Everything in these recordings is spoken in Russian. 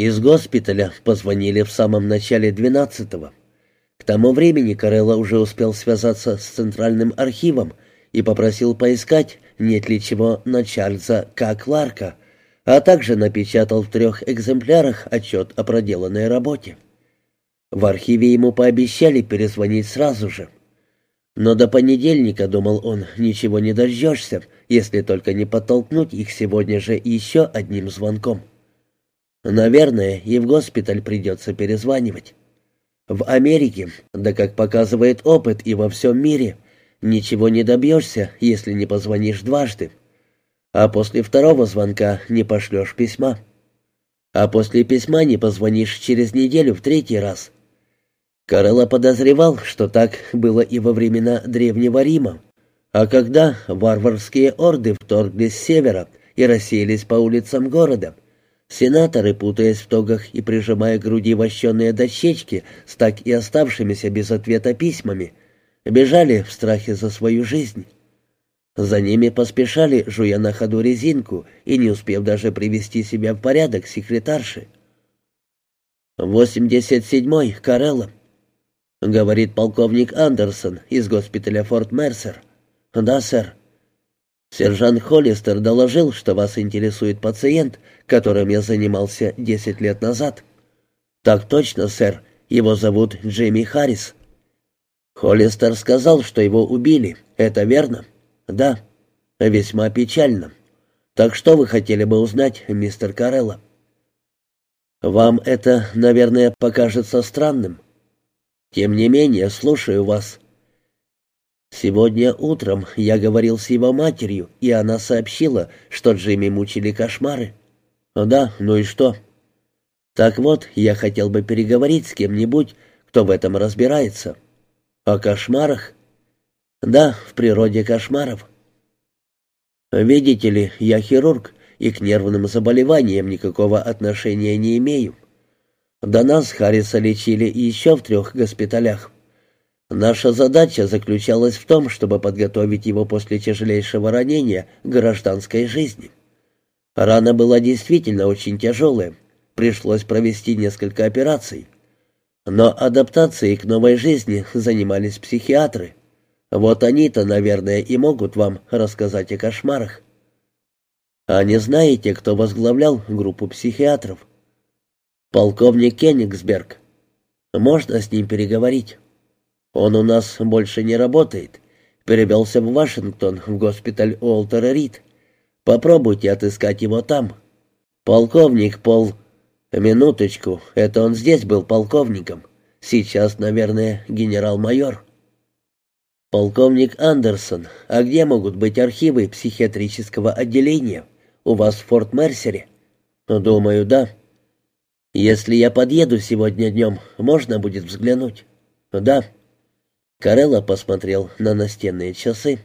Из госпиталя позвонили в самом начале двенадцатого. К тому времени Карелла уже успел связаться с Центральным архивом и попросил поискать, нет ли чего на Чарльза К. Кларка, а также напечатал в трех экземплярах отчет о проделанной работе. В архиве ему пообещали перезвонить сразу же. Но до понедельника, думал он, ничего не дождешься, если только не подтолкнуть их сегодня же еще одним звонком. Наверное, и в госпиталь придется перезванивать. В Америке, да как показывает опыт и во всем мире, ничего не добьешься, если не позвонишь дважды. А после второго звонка не пошлешь письма. А после письма не позвонишь через неделю в третий раз. Карелла подозревал, что так было и во времена Древнего Рима. А когда варварские орды вторглись с севера и рассеялись по улицам города, сенаторы, путаясь в тогах и прижимая к груди вощеные дощечки с так и оставшимися без ответа письмами, бежали в страхе за свою жизнь. За ними поспешали, жуя на ходу резинку и не успев даже привести себя в порядок секретарши. «Восемьдесят седьмой, Карелла», — говорит полковник Андерсон из госпиталя Форт Мерсер. «Да, сэр». «Сержант Холлистер доложил, что вас интересует пациент, которым я занимался десять лет назад». «Так точно, сэр. Его зовут Джимми Харрис». «Холлистер сказал, что его убили. Это верно?» «Да». «Весьма печально. Так что вы хотели бы узнать, мистер Карелло?» «Вам это, наверное, покажется странным. Тем не менее, слушаю вас». Сегодня утром я говорил с его матерью, и она сообщила, что Джимми мучили кошмары. Да, ну и что? Так вот, я хотел бы переговорить с кем-нибудь, кто в этом разбирается. О кошмарах? Да, в природе кошмаров. Видите ли, я хирург, и к нервным заболеваниям никакого отношения не имею. До нас Харриса лечили еще в трех госпиталях. Наша задача заключалась в том, чтобы подготовить его после тяжелейшего ранения к гражданской жизни. Рана была действительно очень тяжелая, пришлось провести несколько операций. Но адаптацией к новой жизни занимались психиатры. Вот они-то, наверное, и могут вам рассказать о кошмарах. А не знаете, кто возглавлял группу психиатров? Полковник Кенигсберг. Можно с ним переговорить? Он у нас больше не работает. Перевелся в Вашингтон, в госпиталь Уолтера Рид. Попробуйте отыскать его там. Полковник Пол... Минуточку, это он здесь был полковником. Сейчас, наверное, генерал-майор. Полковник Андерсон, а где могут быть архивы психиатрического отделения? У вас в Форт-Мерсере? Думаю, да. Если я подъеду сегодня днем, можно будет взглянуть? Да. Карелла посмотрел на настенные часы.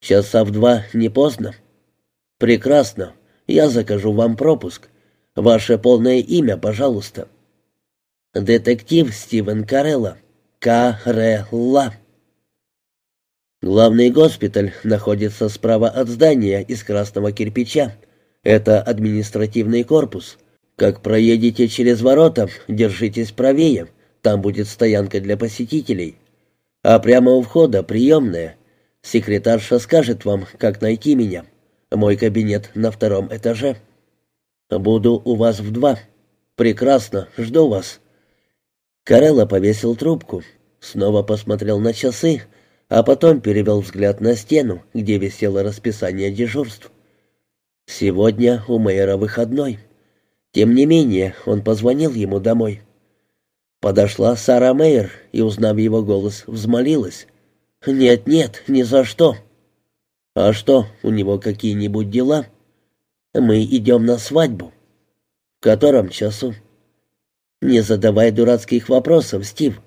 «Часа в два не поздно?» «Прекрасно. Я закажу вам пропуск. Ваше полное имя, пожалуйста». «Детектив Стивен Карелла. Карелла». Главный госпиталь находится справа от здания из красного кирпича. Это административный корпус. Как проедете через ворота, держитесь правее. Там будет стоянка для посетителей. А прямо у входа приемная. Секретарша скажет вам, как найти меня. Мой кабинет на втором этаже. Буду у вас в два. Прекрасно, жду вас. Карелла повесил трубку, снова посмотрел на часы, а потом перевел взгляд на стену, где висело расписание дежурств. Сегодня у мэра выходной. Тем не менее, он позвонил ему домой. Подошла Сара Мейер и, узнав его голос, взмолилась. «Нет, нет, ни за что». «А что, у него какие-нибудь дела?» «Мы идем на свадьбу». «В котором часу?» «Не задавай дурацких вопросов, Стив.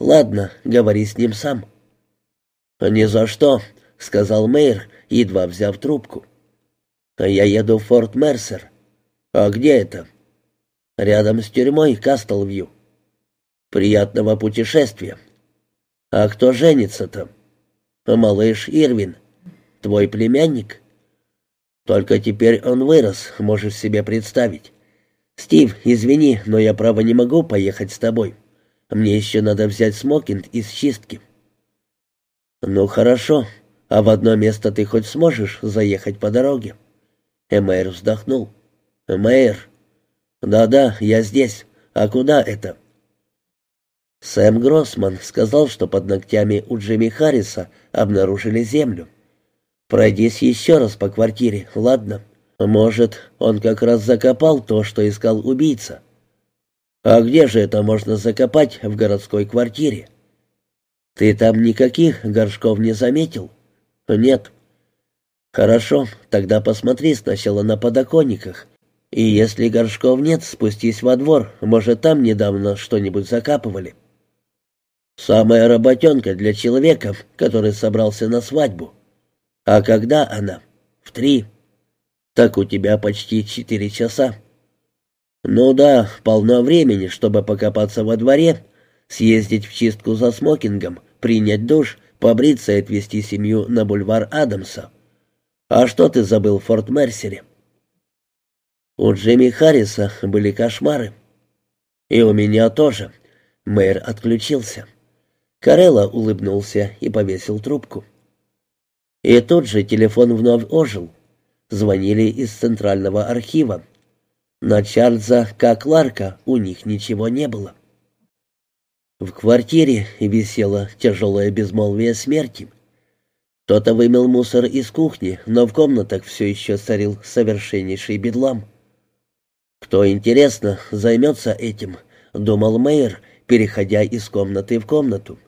Ладно, говори с ним сам». «Ни за что», — сказал Мейер, едва взяв трубку. «Я еду в Форт Мерсер». «А где это?» «Рядом с тюрьмой Кастлвью». Приятного путешествия. А кто женится-то? Малыш Ирвин. Твой племянник? Только теперь он вырос, можешь себе представить. «Стив, извини, но я, право, не могу поехать с тобой. Мне еще надо взять смокинг из чистки». «Ну, хорошо. А в одно место ты хоть сможешь заехать по дороге?» Эмейр вздохнул. «Эмейр?» «Да-да, я здесь. А куда это?» Сэм Гроссман сказал, что под ногтями у Джимми Харриса обнаружили землю. «Пройдись еще раз по квартире, ладно? Может, он как раз закопал то, что искал убийца». «А где же это можно закопать в городской квартире?» «Ты там никаких горшков не заметил?» «Нет». «Хорошо, тогда посмотри сначала на подоконниках. И если горшков нет, спустись во двор, может, там недавно что-нибудь закапывали». «Самая работенка для человека, который собрался на свадьбу». «А когда она?» «В три». «Так у тебя почти четыре часа». «Ну да, полно времени, чтобы покопаться во дворе, съездить в чистку за смокингом, принять душ, побриться и отвезти семью на бульвар Адамса. А что ты забыл в Форт Мерсере?» У Джимми Харриса были кошмары. И у меня тоже. Мэр отключился. Карелла улыбнулся и повесил трубку. И тут же телефон вновь ожил. Звонили из центрального архива. На Чарльза К. Кларка у них ничего не было. В квартире висело тяжелое безмолвие смерти. Кто-то вымел мусор из кухни, но в комнатах все еще царил совершеннейший бедлам. «Кто, интересно, займется этим?» — думал Мэйр, переходя из комнаты в комнату.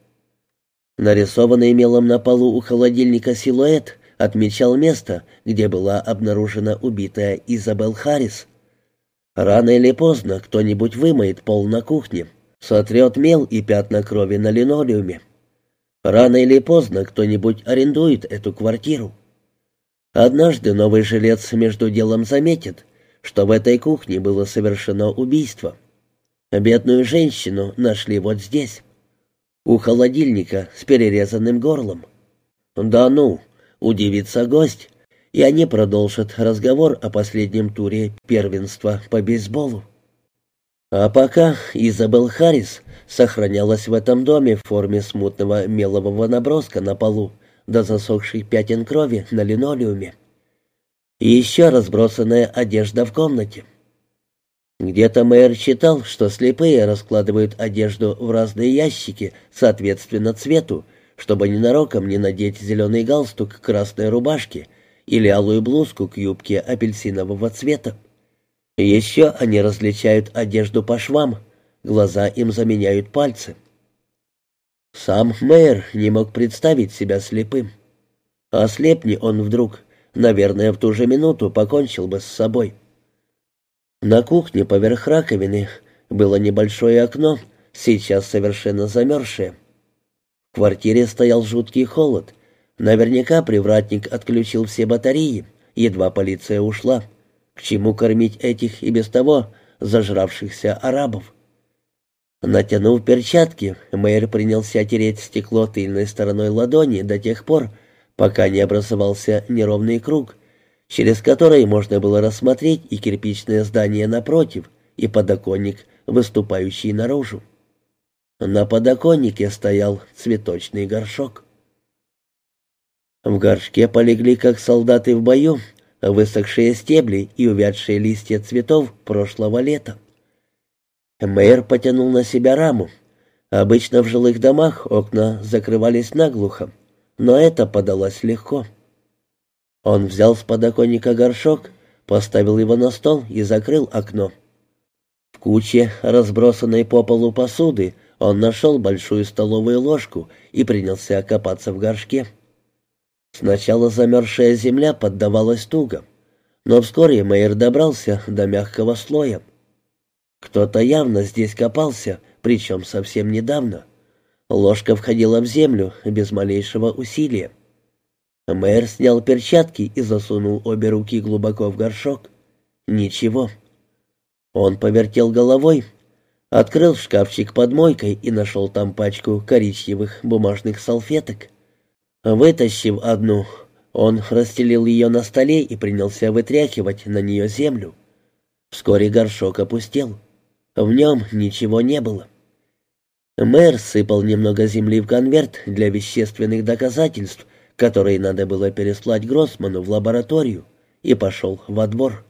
Нарисованный мелом на полу у холодильника силуэт отмечал место, где была обнаружена убитая Изабел Харрис — Рано или поздно кто-нибудь вымоет пол на кухне, сотрет мел и пятна крови на линолеуме. Рано или поздно кто-нибудь арендует эту квартиру. Однажды новый жилец между делом заметит, что в этой кухне было совершено убийство. Бедную женщину нашли вот здесь, у холодильника с перерезанным горлом. Да ну, удивится гость, и они продолжат разговор о последнем туре первенства по бейсболу. А пока Изабел Харрис сохранялась в этом доме в форме смутного мелового наброска на полу до засохших пятен крови на линолеуме. И еще разбросанная одежда в комнате. Где-то мэр читал, что слепые раскладывают одежду в разные ящики, соответственно цвету, чтобы ненароком не надеть зеленый галстук к красной рубашке или алую блузку к юбке апельсинового цвета. Еще они различают одежду по швам, глаза им заменяют пальцы. Сам мэр не мог представить себя слепым. А слепни он вдруг, наверное, в ту же минуту покончил бы с собой. На кухне поверх раковины было небольшое окно, сейчас совершенно замерзшее. В квартире стоял жуткий холод — Наверняка привратник отключил все батареи, едва полиция ушла. К чему кормить этих и без того зажравшихся арабов? Натянув перчатки, мэр принялся тереть стекло тыльной стороной ладони до тех пор, пока не образовался неровный круг, через который можно было рассмотреть и кирпичное здание напротив, и подоконник, выступающий наружу. На подоконнике стоял цветочный горшок. В горшке полегли, как солдаты в бою, высохшие стебли и увядшие листья цветов прошлого лета. Мэр потянул на себя раму. Обычно в жилых домах окна закрывались наглухо, но это подалось легко. Он взял с подоконника горшок, поставил его на стол и закрыл окно. В куче разбросанной по полу посуды он нашел большую столовую ложку и принялся копаться в горшке. Сначала замерзшая земля поддавалась туго, но вскоре Мэйр добрался до мягкого слоя. Кто-то явно здесь копался, причем совсем недавно. Ложка входила в землю без малейшего усилия. Мэр снял перчатки и засунул обе руки глубоко в горшок. Ничего. Он повертел головой, открыл шкафчик под мойкой и нашел там пачку коричневых бумажных салфеток. Вытащив одну, он расстелил ее на столе и принялся вытряхивать на нее землю. Вскоре горшок опустел. В нем ничего не было. Мэр сыпал немного земли в конверт для вещественных доказательств, которые надо было переслать Гроссману в лабораторию, и пошел во двор.